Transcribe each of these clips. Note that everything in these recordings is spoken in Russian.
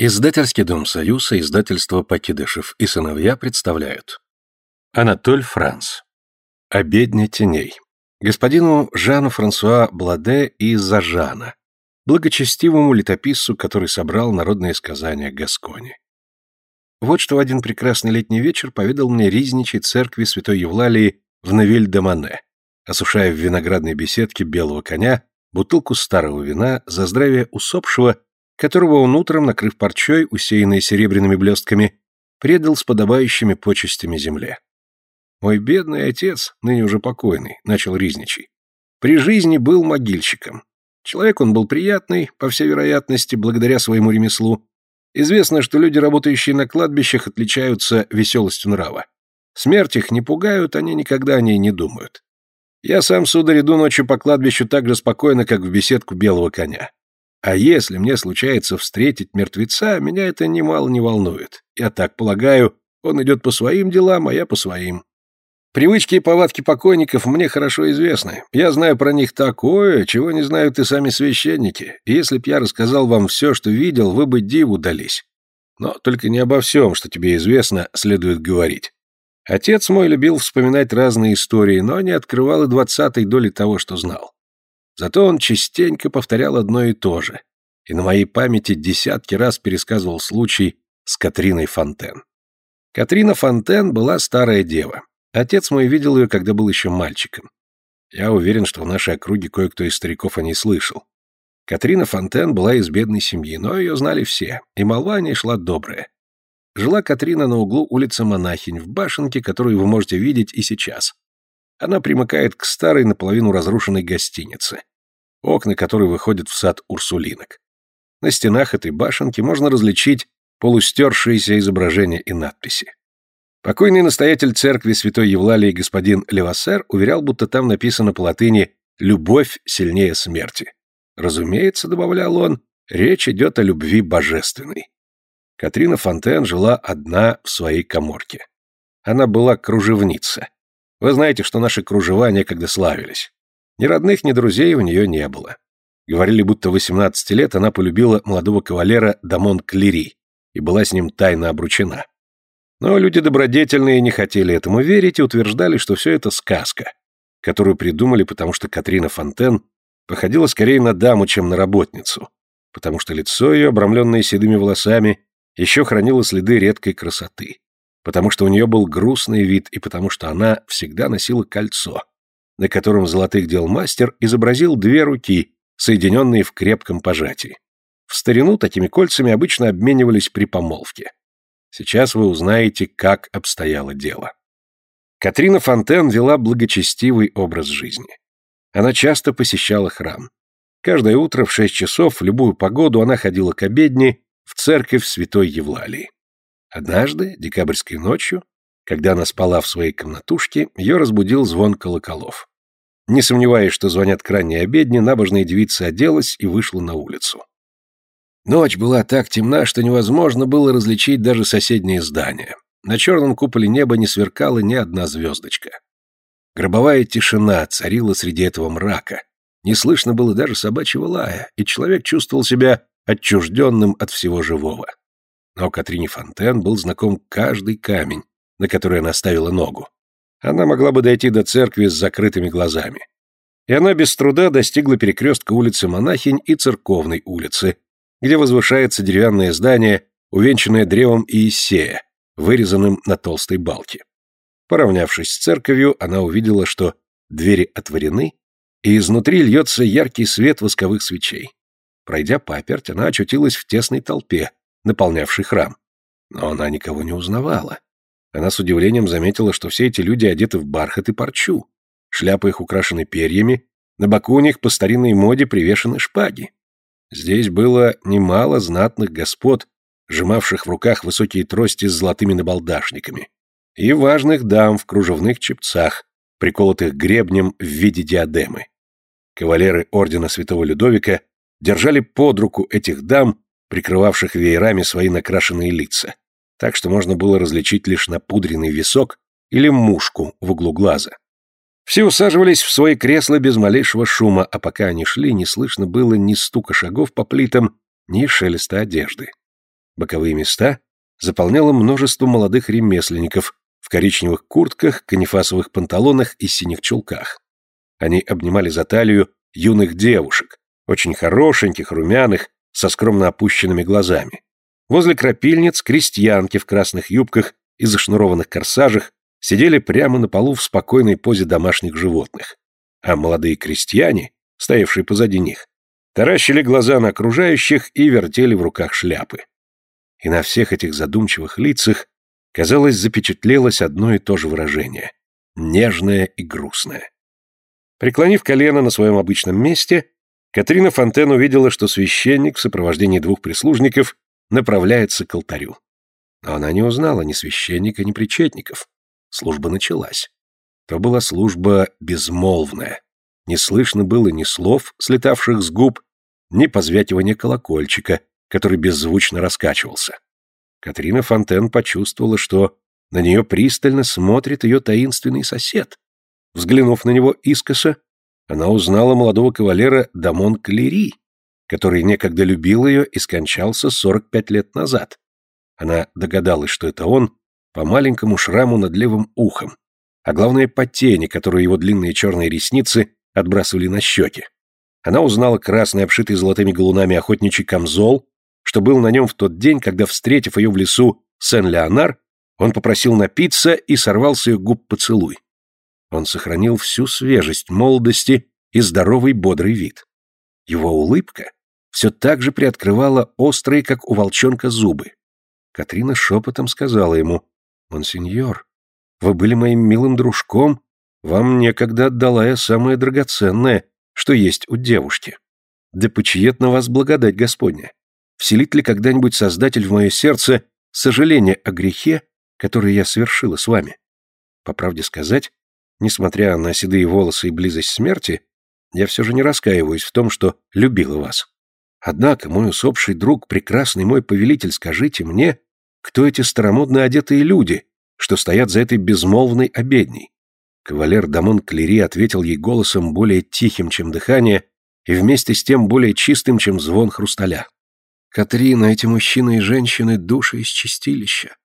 Издательский дом «Союз» и издательство «Покидышев» и сыновья представляют. Анатоль Франц. «Обедня теней». Господину Жану Франсуа Бладе из Зажана, благочестивому летописцу, который собрал народные сказания Гаскони. Вот что в один прекрасный летний вечер поведал мне ризничий церкви святой Евлалии в Навиль-де-Мане, осушая в виноградной беседке белого коня бутылку старого вина за здравие усопшего которого он утром, накрыв парчой, усеянной серебряными блестками, предал с подобающими почестями земле. «Мой бедный отец, ныне уже покойный», — начал Ризничий. «При жизни был могильщиком. Человек он был приятный, по всей вероятности, благодаря своему ремеслу. Известно, что люди, работающие на кладбищах, отличаются веселостью нрава. Смерть их не пугают, они никогда о ней не думают. Я сам, сударь, иду ночью по кладбищу так же спокойно, как в беседку белого коня. А если мне случается встретить мертвеца, меня это немало не волнует. Я так полагаю, он идет по своим делам, а я по своим. Привычки и повадки покойников мне хорошо известны. Я знаю про них такое, чего не знают и сами священники. И если б я рассказал вам все, что видел, вы бы диву дались. Но только не обо всем, что тебе известно, следует говорить. Отец мой любил вспоминать разные истории, но не открывал и двадцатой доли того, что знал. Зато он частенько повторял одно и то же, и на моей памяти десятки раз пересказывал случай с Катриной Фонтен. Катрина Фонтен была старая дева. Отец мой видел ее, когда был еще мальчиком. Я уверен, что в нашей округе кое-кто из стариков о ней слышал. Катрина Фонтен была из бедной семьи, но ее знали все, и молва о ней шла добрая. Жила Катрина на углу улицы Монахинь, в башенке, которую вы можете видеть и сейчас. Она примыкает к старой наполовину разрушенной гостинице, окна которой выходят в сад урсулинок. На стенах этой башенки можно различить полустершиеся изображения и надписи. Покойный настоятель церкви святой Евлалии господин Левассер уверял, будто там написано по латыни «любовь сильнее смерти». Разумеется, добавлял он, речь идет о любви божественной. Катрина Фонтен жила одна в своей коморке. Она была кружевница. Вы знаете, что наши кружева некогда славились. Ни родных, ни друзей у нее не было. Говорили, будто 18 лет она полюбила молодого кавалера Дамон Клери и была с ним тайно обручена. Но люди добродетельные не хотели этому верить и утверждали, что все это сказка, которую придумали, потому что Катрина Фонтен походила скорее на даму, чем на работницу, потому что лицо ее, обрамленное седыми волосами, еще хранило следы редкой красоты потому что у нее был грустный вид и потому что она всегда носила кольцо, на котором золотых дел мастер изобразил две руки, соединенные в крепком пожатии. В старину такими кольцами обычно обменивались при помолвке. Сейчас вы узнаете, как обстояло дело. Катрина Фонтен вела благочестивый образ жизни. Она часто посещала храм. Каждое утро в шесть часов в любую погоду она ходила к обедне в церковь Святой Евлалии. Однажды, декабрьской ночью, когда она спала в своей комнатушке, ее разбудил звон колоколов. Не сомневаясь, что звонят к ранней обедне, набожная девица оделась и вышла на улицу. Ночь была так темна, что невозможно было различить даже соседние здания. На черном куполе неба не сверкала ни одна звездочка. Гробовая тишина царила среди этого мрака. Не слышно было даже собачьего лая, и человек чувствовал себя отчужденным от всего живого. Но Катрине Фонтен был знаком каждый камень, на который она ставила ногу. Она могла бы дойти до церкви с закрытыми глазами. И она без труда достигла перекрестка улицы Монахинь и Церковной улицы, где возвышается деревянное здание, увенчанное древом Иисея, вырезанным на толстой балке. Поравнявшись с церковью, она увидела, что двери отворены, и изнутри льется яркий свет восковых свечей. Пройдя паперть, она очутилась в тесной толпе, наполнявший храм. Но она никого не узнавала. Она с удивлением заметила, что все эти люди одеты в бархат и парчу. Шляпы их украшены перьями, на боку у них по старинной моде привешены шпаги. Здесь было немало знатных господ, сжимавших в руках высокие трости с золотыми набалдашниками, и важных дам в кружевных чепцах, приколотых гребнем в виде диадемы. Кавалеры ордена святого Людовика держали под руку этих дам прикрывавших веерами свои накрашенные лица, так что можно было различить лишь напудренный висок или мушку в углу глаза. Все усаживались в свои кресла без малейшего шума, а пока они шли, не слышно было ни стука шагов по плитам, ни шелеста одежды. Боковые места заполняло множество молодых ремесленников в коричневых куртках, канифасовых панталонах и синих чулках. Они обнимали за талию юных девушек, очень хорошеньких, румяных, со скромно опущенными глазами. Возле крапильниц крестьянки в красных юбках и зашнурованных корсажах сидели прямо на полу в спокойной позе домашних животных. А молодые крестьяне, стоявшие позади них, таращили глаза на окружающих и вертели в руках шляпы. И на всех этих задумчивых лицах, казалось, запечатлелось одно и то же выражение — нежное и грустное. Преклонив колено на своем обычном месте, Катрина Фонтен увидела, что священник в сопровождении двух прислужников направляется к алтарю. Но она не узнала ни священника, ни причетников. Служба началась. То была служба безмолвная. Не слышно было ни слов, слетавших с губ, ни позвякивания колокольчика, который беззвучно раскачивался. Катрина Фонтен почувствовала, что на нее пристально смотрит ее таинственный сосед. Взглянув на него искоса, она узнала молодого кавалера Дамон Клери, который некогда любил ее и скончался 45 лет назад. Она догадалась, что это он, по маленькому шраму над левым ухом, а главное по тени, которую его длинные черные ресницы отбрасывали на щеки. Она узнала красный, обшитый золотыми галунами охотничий камзол, что был на нем в тот день, когда, встретив ее в лесу Сен-Леонар, он попросил напиться и сорвал с ее губ поцелуй. Он сохранил всю свежесть молодости и здоровый бодрый вид. Его улыбка все так же приоткрывала острые, как у волчонка, зубы. Катрина шепотом сказала ему, «Монсеньор, вы были моим милым дружком, вам некогда отдала я самое драгоценное, что есть у девушки. Да почиет на вас благодать Господня. Вселит ли когда-нибудь Создатель в мое сердце сожаление о грехе, который я совершила с вами? По правде сказать, Несмотря на седые волосы и близость смерти, я все же не раскаиваюсь в том, что любила вас. Однако, мой усопший друг, прекрасный мой повелитель, скажите мне, кто эти старомодно одетые люди, что стоят за этой безмолвной обедней? Кавалер Дамон Клери ответил ей голосом более тихим, чем дыхание, и вместе с тем более чистым, чем звон хрусталя. «Катрина, эти мужчины и женщины — души из чистилища.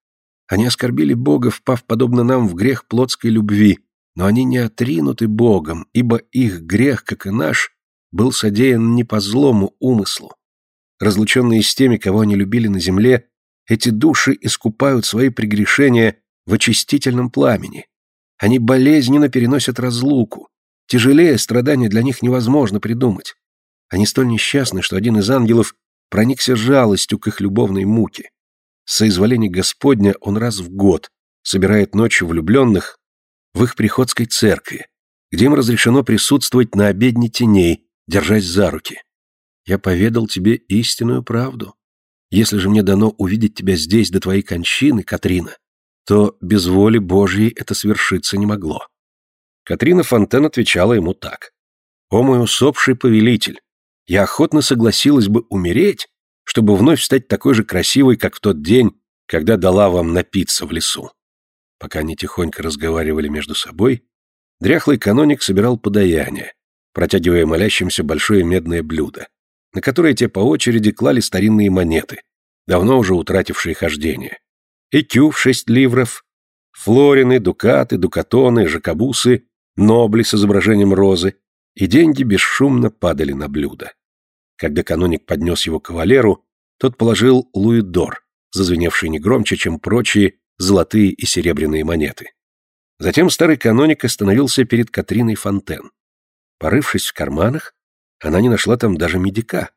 Они оскорбили Бога, впав подобно нам в грех плотской любви, но они не отринуты Богом, ибо их грех, как и наш, был содеян не по злому умыслу. Разлученные с теми, кого они любили на земле, эти души искупают свои прегрешения в очистительном пламени. Они болезненно переносят разлуку. Тяжелее страдания для них невозможно придумать. Они столь несчастны, что один из ангелов проникся жалостью к их любовной муке. Соизволение Господня он раз в год собирает ночью влюбленных в их приходской церкви, где им разрешено присутствовать на обедне теней, держась за руки. Я поведал тебе истинную правду. Если же мне дано увидеть тебя здесь до твоей кончины, Катрина, то без воли Божьей это свершиться не могло. Катрина Фонтен отвечала ему так. «О мой усопший повелитель, я охотно согласилась бы умереть, чтобы вновь стать такой же красивой, как в тот день, когда дала вам напиться в лесу. Пока они тихонько разговаривали между собой, дряхлый каноник собирал подаяние, протягивая молящимся большое медное блюдо, на которое те по очереди клали старинные монеты, давно уже утратившие хождение. Экю в шесть ливров, флорины, дукаты, дукатоны, жакобусы, нобли с изображением розы, и деньги бесшумно падали на блюдо. Когда каноник поднес его кавалеру, тот положил луидор, зазвеневший не громче, чем прочие, золотые и серебряные монеты. Затем старый каноник остановился перед Катриной Фонтен. Порывшись в карманах, она не нашла там даже медика.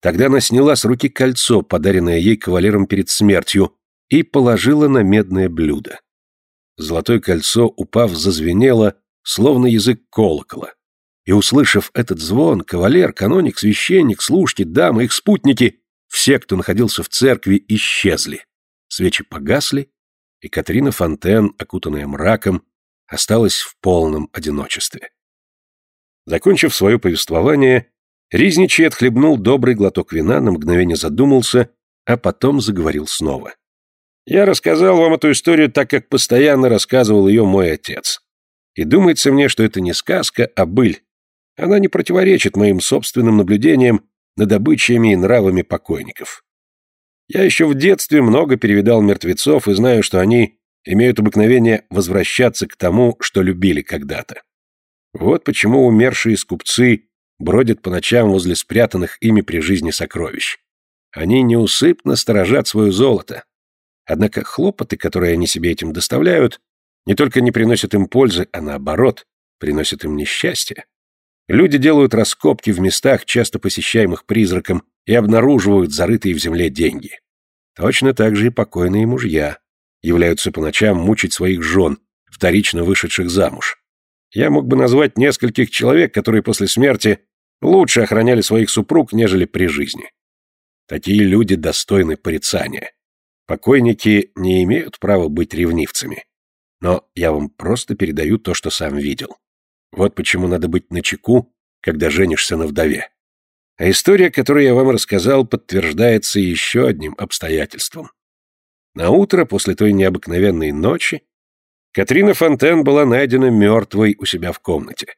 Тогда она сняла с руки кольцо, подаренное ей кавалером перед смертью, и положила на медное блюдо. Золотое кольцо, упав, зазвенело, словно язык колокола. И, услышав этот звон, кавалер, каноник, священник, служки, дамы, их спутники, все, кто находился в церкви, исчезли. Свечи погасли, и Катрина Фонтен, окутанная мраком, осталась в полном одиночестве. Закончив свое повествование, Ризничий отхлебнул добрый глоток вина, на мгновение задумался, а потом заговорил снова. «Я рассказал вам эту историю так, как постоянно рассказывал ее мой отец. И думается мне, что это не сказка, а быль. Она не противоречит моим собственным наблюдениям над обычаями и нравами покойников. Я еще в детстве много перевидал мертвецов и знаю, что они имеют обыкновение возвращаться к тому, что любили когда-то. Вот почему умершие скупцы бродят по ночам возле спрятанных ими при жизни сокровищ. Они неусыпно сторожат свое золото. Однако хлопоты, которые они себе этим доставляют, не только не приносят им пользы, а наоборот, приносят им несчастье. Люди делают раскопки в местах, часто посещаемых призраком, и обнаруживают зарытые в земле деньги. Точно так же и покойные мужья являются по ночам мучить своих жен, вторично вышедших замуж. Я мог бы назвать нескольких человек, которые после смерти лучше охраняли своих супруг, нежели при жизни. Такие люди достойны порицания. Покойники не имеют права быть ревнивцами. Но я вам просто передаю то, что сам видел. Вот почему надо быть начеку, когда женишься на вдове. А история, которую я вам рассказал, подтверждается еще одним обстоятельством. На утро после той необыкновенной ночи Катрина Фонтен была найдена мертвой у себя в комнате.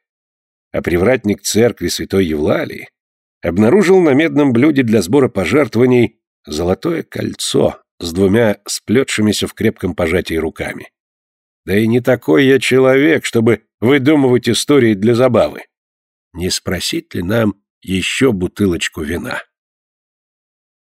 А привратник церкви святой Евлалии обнаружил на медном блюде для сбора пожертвований золотое кольцо с двумя сплетшимися в крепком пожатии руками. Да и не такой я человек, чтобы выдумывать истории для забавы. Не спросить ли нам еще бутылочку вина?